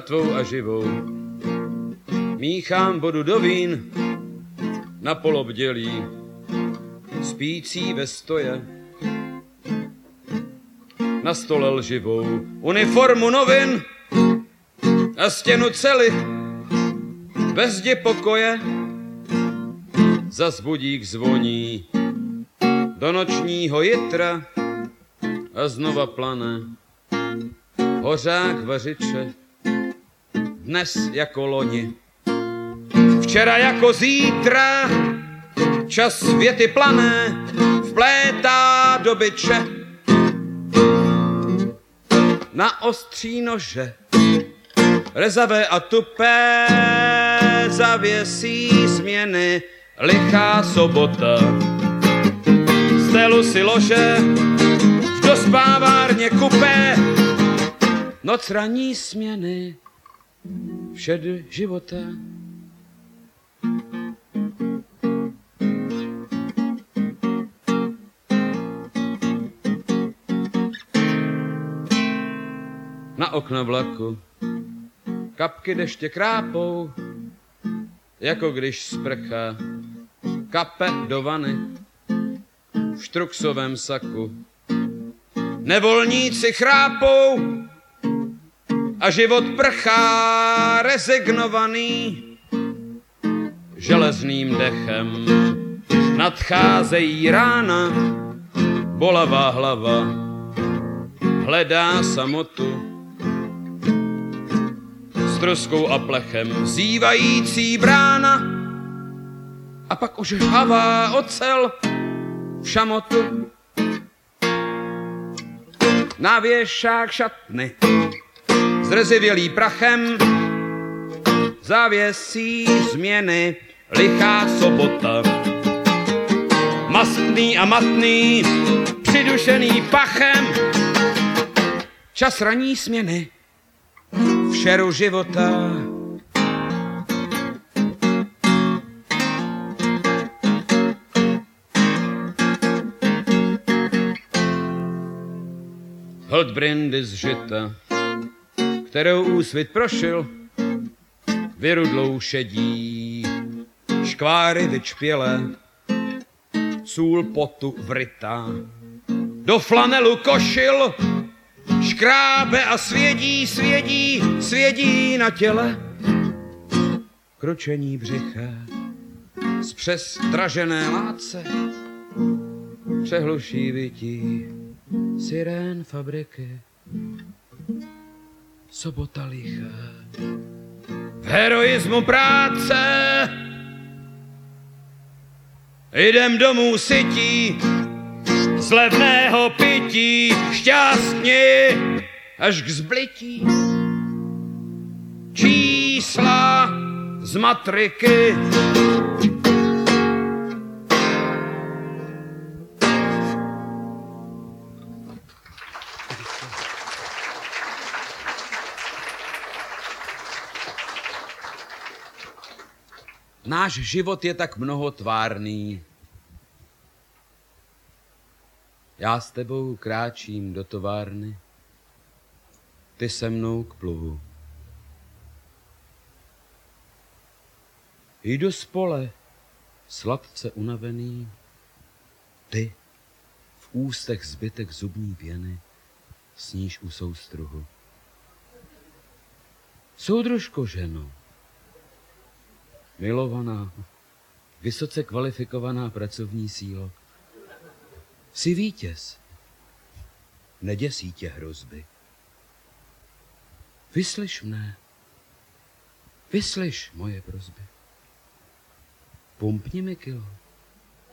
mrtvou a živou. Míchám vodu do vín na polobdělí, spící ve stoje. Na stole lživou uniformu novin a stěnu cely ve zdi pokoje. Zas budík zvoní do nočního jitra a znova plane hořák vařiče, dnes jako loni, včera jako zítra, čas světy plané, vplétá do byče. Na ostří nože, rezavé a tupé, zavěsí změny, lichá sobota. Stelu si lože, v dospávárně kupé, noc raní směny, všed života. Na okna vlaku kapky deště krápou, jako když sprcha kape do vany v štruksovém saku. Nevolníci chrápou, a život prchá rezignovaný železným dechem. Nadcházejí rána, bolavá hlava, hledá samotu. S troskou a plechem zývající brána a pak už havá ocel v šamotu. Na věšák šatny zrzivělý prachem, závěsí změny, lichá sobota. Mastný a matný, přidušený pachem, čas raní směny, v šeru života. Hold brindy z žita, kterou úsvit prošil, vyrudlou šedí, škváry vyčpělé, sůl potu vrytá. Do flanelu košil, škrábe a svědí, svědí, svědí na těle. Kročení břicha z přes dražené láce, přehluší vytí sirén fabriky sobota lichá. V heroismu práce jdem domů sytí, z levného pití, šťastní až k zblití. Čísla z matriky Náš život je tak mnohotvárný. Já s tebou kráčím do továrny, ty se mnou k pluhu. Jdu z pole, sladce unavený, ty v ústech zbytek zubní pěny, sníš u soustruhu. Soudružko ženo, milovaná, vysoce kvalifikovaná pracovní síla. Jsi vítěz. Neděsí tě hrozby. Vyslyš mne. Vyslyš moje prozby. Pumpni mi kilo.